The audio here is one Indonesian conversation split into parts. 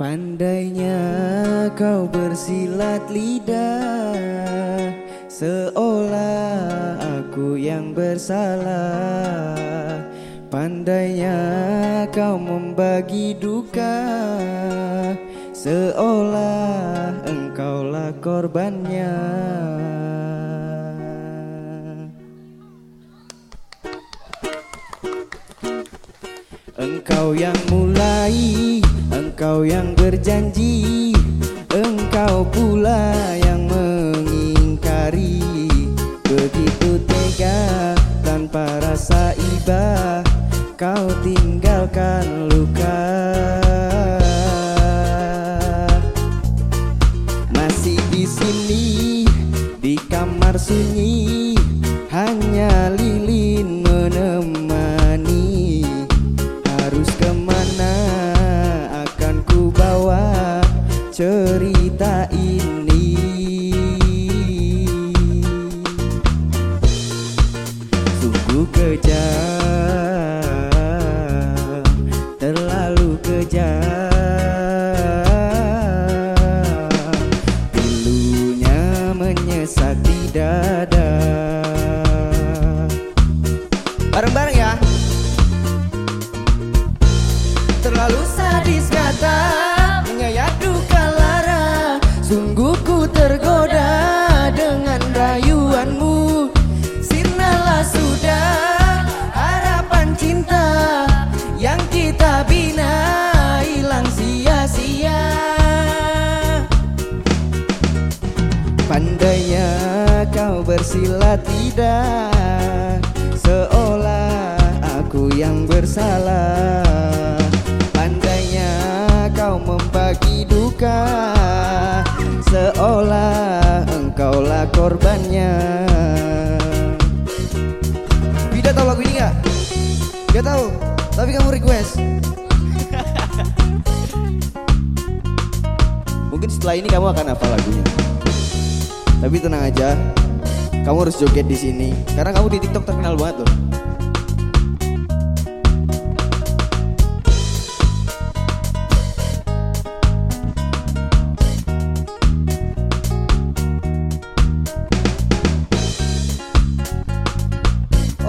Pandainya kau bersilat lidah Seolah aku yang bersalah. Pandainya kau membagi duka Seolah engkaulah korbannya. Engkau yang mulai Engkau yang berjanji Engkau pula yang mengingkari. Begitu tega tanpa rasa iba Kau tinggalkan luka. Masih di sini di kamar sunyi Hanya lilin Sungguh kejam, terlalu kejam Pilunya menyesat di dada Bareng-bareng ya. Terlalu sadis lidah Seolah aku yang bersalah. Pandainya kau membagi duka Seolah engkaulah korbannya. Bida tahu lagu ini gak? Gak tahu, tapi kamu request. Mungkin setelah ini kamu akan hafal lagunya. Tapi tenang aja, kamu harus joget di sini karena kamu di TikTok terkenal banget loh.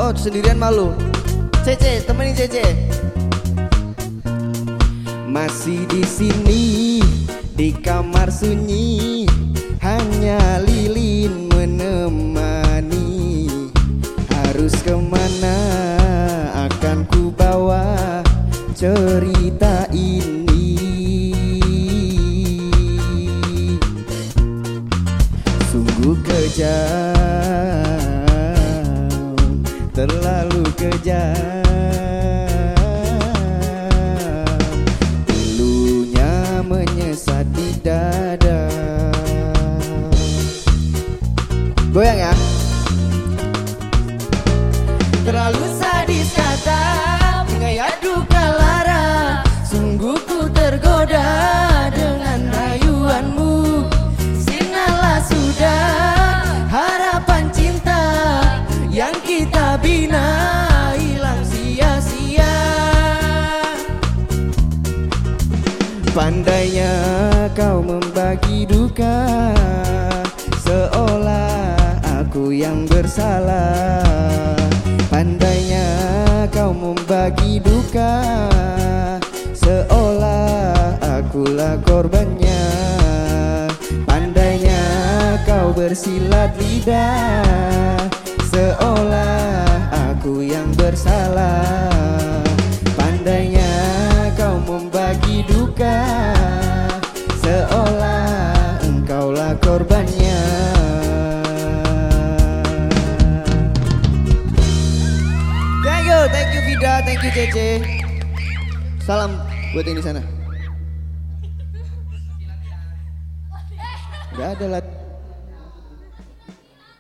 Oh, sendirian malu. Cece, temenin Cece. Masih di sini di kamar sunyi hanya lilin menemani Harus ke mana akan ku bawa cerita ini? Sungguh kejam, terlalu kejam. Pilunya menyesat di dada. Goyang ya Terlalu sadis kata Mengayat duka lara. Sungguh ku tergoda Dengan rayuanmu. Sinalah sudah Harapan cinta Yang kita bina Hilang sia-sia. Pandainya kau membagi duka Seolah aku yang bersalah bersilat lidah Seolah aku yang bersalah. Pandainya kau membagi duka Seolah engkaulah korbannya. Thank you, thank you Vida, thank you Cece. Salam buat yang di sana. Gak ada lat